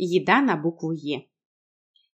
Еда на букву Е.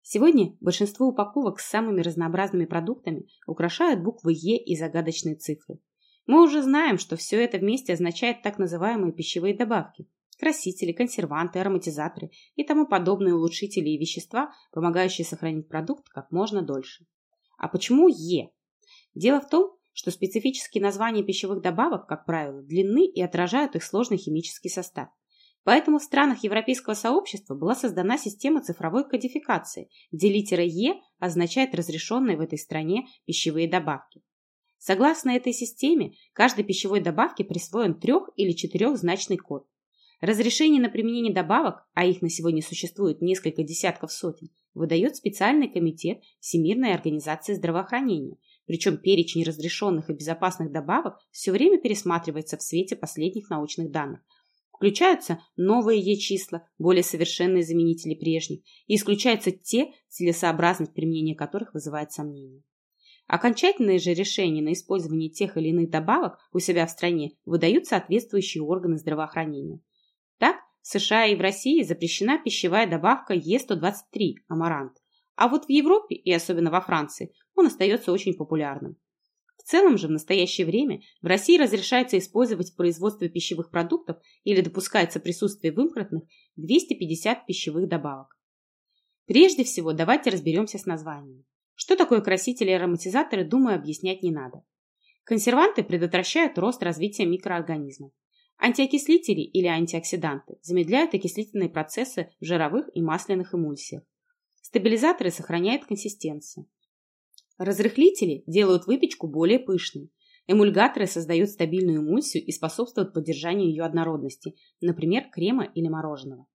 Сегодня большинство упаковок с самыми разнообразными продуктами украшают буквы Е и загадочные цифры. Мы уже знаем, что все это вместе означает так называемые пищевые добавки, красители, консерванты, ароматизаторы и тому подобные улучшители и вещества, помогающие сохранить продукт как можно дольше. А почему Е? Дело в том, что специфические названия пищевых добавок, как правило, длинны и отражают их сложный химический состав. Поэтому в странах Европейского сообщества была создана система цифровой кодификации, где литера Е означает разрешенные в этой стране пищевые добавки. Согласно этой системе, каждой пищевой добавке присвоен трех- или четырехзначный код. Разрешение на применение добавок, а их на сегодня существует несколько десятков сотен, выдает специальный комитет Всемирной организации здравоохранения, причем перечень разрешенных и безопасных добавок все время пересматривается в свете последних научных данных, Включаются новые Е-числа, более совершенные заменители прежних, и исключаются те, целесообразность применения которых вызывает сомнения. Окончательные же решения на использование тех или иных добавок у себя в стране выдают соответствующие органы здравоохранения. Так, в США и в России запрещена пищевая добавка Е123 амарант, а вот в Европе и особенно во Франции он остается очень популярным. В целом же в настоящее время в России разрешается использовать в производстве пищевых продуктов или допускается присутствие в импортных 250 пищевых добавок. Прежде всего давайте разберемся с названием. Что такое красители и ароматизаторы, думаю, объяснять не надо. Консерванты предотвращают рост развития микроорганизмов. Антиокислители или антиоксиданты замедляют окислительные процессы в жировых и масляных эмульсиях. Стабилизаторы сохраняют консистенцию. Разрыхлители делают выпечку более пышной. Эмульгаторы создают стабильную эмульсию и способствуют поддержанию ее однородности, например, крема или мороженого.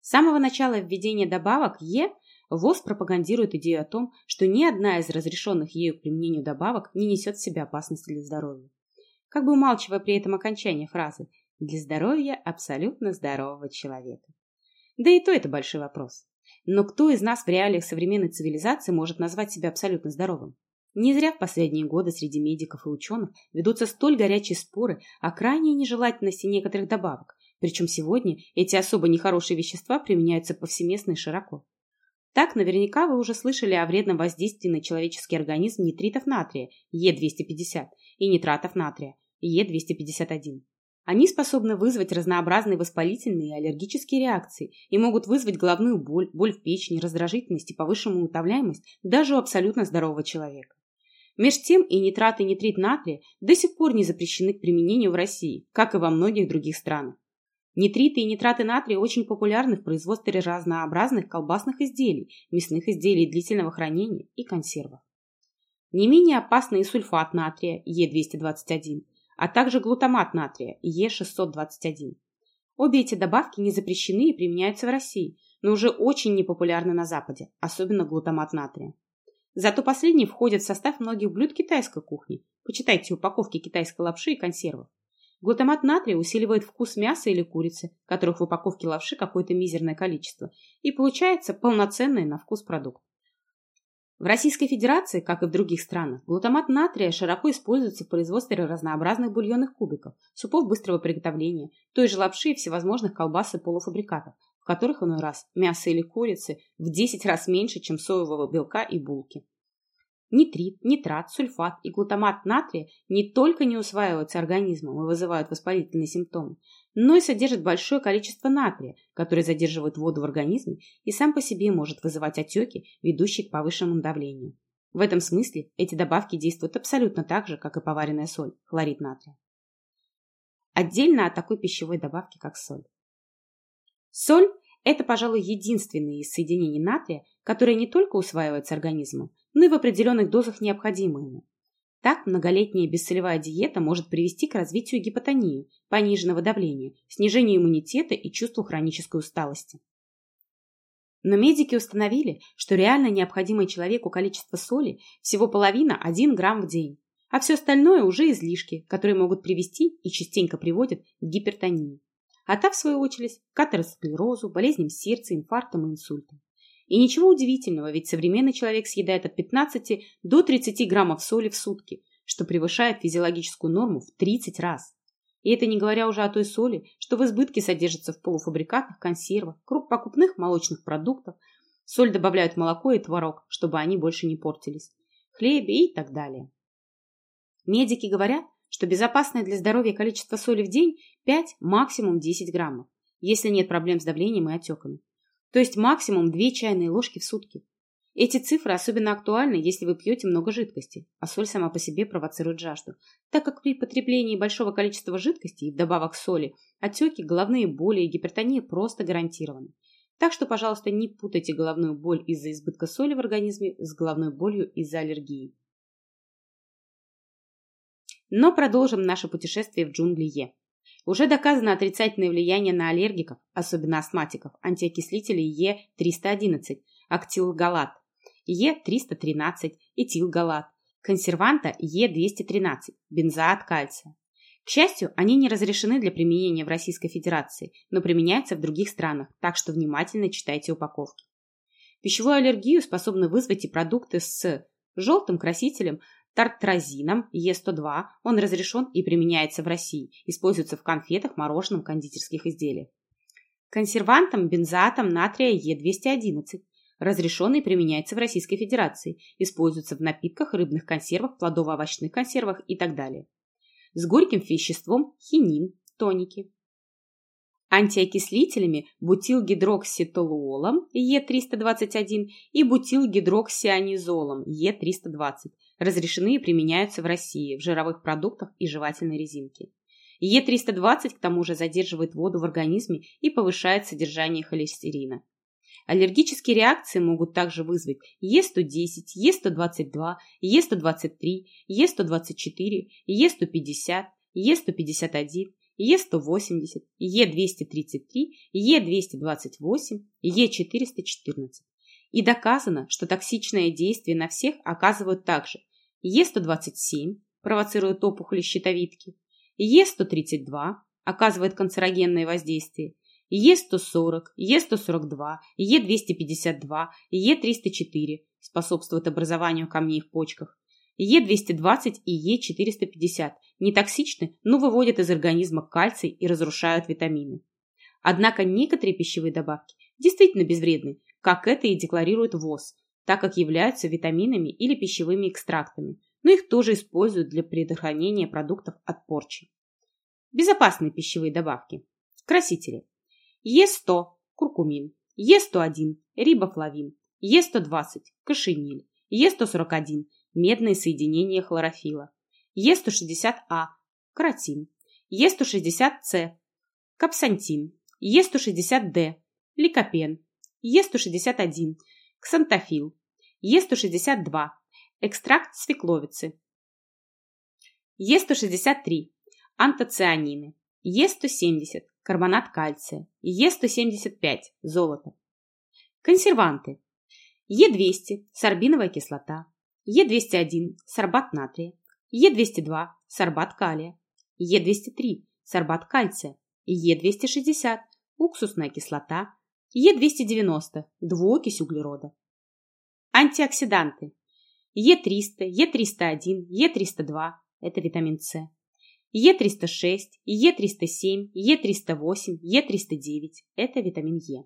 С самого начала введения добавок Е ВОЗ пропагандирует идею о том, что ни одна из разрешенных ею к применению добавок не несет в себе опасности для здоровья. Как бы умалчивая при этом окончание фразы «для здоровья абсолютно здорового человека». Да и то это большой вопрос. Но кто из нас в реалиях современной цивилизации может назвать себя абсолютно здоровым? Не зря в последние годы среди медиков и ученых ведутся столь горячие споры о крайней нежелательности некоторых добавок, причем сегодня эти особо нехорошие вещества применяются повсеместно и широко. Так, наверняка вы уже слышали о вредном воздействии на человеческий организм нитритов натрия Е250 и нитратов натрия Е251. Они способны вызвать разнообразные воспалительные и аллергические реакции и могут вызвать головную боль, боль в печени, раздражительность и повышенную утомляемость даже у абсолютно здорового человека. Меж тем и нитрат и нитрит натрия до сих пор не запрещены к применению в России, как и во многих других странах. Нитриты и нитраты натрия очень популярны в производстве разнообразных колбасных изделий, мясных изделий длительного хранения и консервов. Не менее опасны и сульфат натрия Е221, а также глутамат натрия Е621. Обе эти добавки не запрещены и применяются в России, но уже очень непопулярны на Западе, особенно глутамат натрия. Зато последний входит в состав многих блюд китайской кухни. Почитайте упаковки китайской лапши и консервов. Глутамат натрия усиливает вкус мяса или курицы, которых в упаковке лапши какое-то мизерное количество, и получается полноценный на вкус продукт. В Российской Федерации, как и в других странах, глутамат натрия широко используется в производстве разнообразных бульонных кубиков, супов быстрого приготовления, той же лапши и всевозможных колбас и полуфабрикатов, в которых иной раз мясо или курицы в 10 раз меньше, чем соевого белка и булки. Нитрит, нитрат, сульфат и глутамат натрия не только не усваиваются организмом и вызывают воспалительные симптомы, но и содержат большое количество натрия, который задерживает воду в организме и сам по себе может вызывать отеки, ведущие к повышенному давлению. В этом смысле эти добавки действуют абсолютно так же, как и поваренная соль, хлорид натрия. Отдельно от такой пищевой добавки, как соль. Соль – это, пожалуй, единственное из соединений натрия, которое не только усваивается организмом, но и в определенных дозах необходимо ему. Так, многолетняя бессолевая диета может привести к развитию гипотонии, пониженного давления, снижению иммунитета и чувству хронической усталости. Но медики установили, что реально необходимое человеку количество соли всего половина 1 грамм в день, а все остальное уже излишки, которые могут привести и частенько приводят к гипертонии. А та, в свою очередь, к атеросклерозу, болезням сердца, инфарктам и инсультам. И ничего удивительного, ведь современный человек съедает от 15 до 30 граммов соли в сутки, что превышает физиологическую норму в 30 раз. И это не говоря уже о той соли, что в избытке содержится в полуфабрикатах, консервах, круг покупных молочных продуктов. Соль добавляют в молоко и творог, чтобы они больше не портились. Хлебе и так далее. Медики говорят, что безопасное для здоровья количество соли в день 5, максимум 10 граммов, если нет проблем с давлением и отеками. То есть максимум 2 чайные ложки в сутки. Эти цифры особенно актуальны, если вы пьете много жидкости, а соль сама по себе провоцирует жажду, так как при потреблении большого количества жидкости и вдобавок соли отеки, головные боли и гипертония просто гарантированы. Так что, пожалуйста, не путайте головную боль из-за избытка соли в организме с головной болью из-за аллергии. Но продолжим наше путешествие в джунгли Е. Уже доказано отрицательное влияние на аллергиков, особенно астматиков, антиокислителей Е311, актилгалат, Е313, этилгалат, консерванта Е213, бензоат кальция. К счастью, они не разрешены для применения в Российской Федерации, но применяются в других странах, так что внимательно читайте упаковки. Пищевую аллергию способны вызвать и продукты с желтым красителем тартразином Е102. Он разрешен и применяется в России, используется в конфетах, мороженом, кондитерских изделиях. Консервантом бензоатом натрия Е211 разрешенный применяется в Российской Федерации, используется в напитках, рыбных консервах, плодово-овощных консервах и так далее. С горьким веществом хинин, тоники. Антиокислителями бутилгидрокситолуолом Е321 и бутилгидроксианизолом Е320 разрешены и применяются в России в жировых продуктах и жевательной резинке. Е320 к тому же задерживает воду в организме и повышает содержание холестерина. Аллергические реакции могут также вызвать Е110, Е122, Е123, Е124, Е150, Е151, Е180, Е233, Е228, Е414. И доказано, что токсичное действие на всех оказывают также Е127, провоцирует опухоли щитовидки, Е132, оказывает канцерогенное воздействие, Е140, Е142, Е252, Е304 способствуют образованию камней в почках. Е220 и Е450 не токсичны, но выводят из организма кальций и разрушают витамины. Однако некоторые пищевые добавки действительно безвредны, как это и декларирует ВОЗ, так как являются витаминами или пищевыми экстрактами, но их тоже используют для предохранения продуктов от порчи. Безопасные пищевые добавки. Красители. Е100 – куркумин, Е101 – рибофлавин, Е120 – кошениль, Е141 – медные соединения хлорофила, Е160А – каротин, Е160С – капсантин, Е160Д – ликопен, Е161 – ксантофил, Е162 – экстракт свекловицы, Е163 – антоцианины, Е170 карбонат кальция, Е175 – золото. Консерванты. Е200 – сорбиновая кислота, Е201 – сорбат натрия, Е202 – сорбат калия, Е203 – сорбат кальция, Е260 – уксусная кислота, Е290 – двуокись углерода. Антиоксиданты. Е300, Е301, Е302 – это витамин С. Е306, Е307, Е308, Е309 – это витамин Е.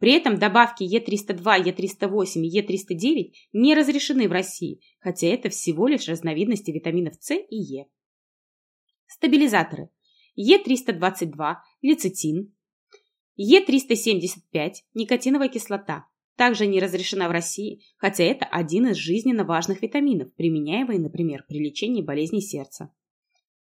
При этом добавки Е302, Е308 и Е309 не разрешены в России, хотя это всего лишь разновидности витаминов С и Е. Стабилизаторы. Е322 – лецитин, Е375 – никотиновая кислота, также не разрешена в России, хотя это один из жизненно важных витаминов, применяемый, например, при лечении болезней сердца.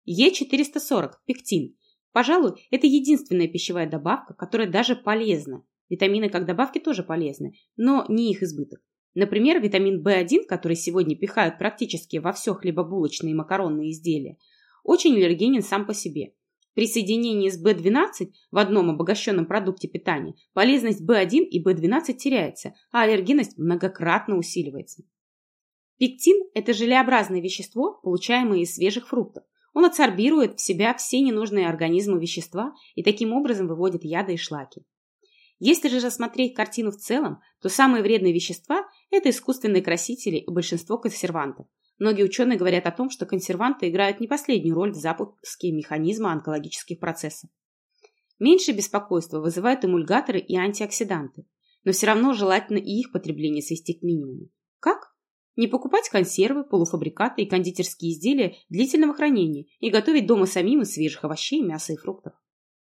Е440 – пектин. Пожалуй, это единственная пищевая добавка, которая даже полезна. Витамины как добавки тоже полезны, но не их избыток. Например, витамин В1, который сегодня пихают практически во все хлебобулочные и макаронные изделия, очень аллергенен сам по себе. При соединении с В12 в одном обогащенном продукте питания полезность В1 и В12 теряется, а аллергенность многократно усиливается. Пектин – это желеобразное вещество, получаемое из свежих фруктов. Он адсорбирует в себя все ненужные организму вещества и таким образом выводит яды и шлаки. Если же рассмотреть картину в целом, то самые вредные вещества – это искусственные красители и большинство консервантов. Многие ученые говорят о том, что консерванты играют не последнюю роль в запуске механизма онкологических процессов. Меньше беспокойства вызывают эмульгаторы и антиоксиданты, но все равно желательно и их потребление свести к минимуму. Как? Не покупать консервы, полуфабрикаты и кондитерские изделия длительного хранения и готовить дома самим из свежих овощей, мяса и фруктов.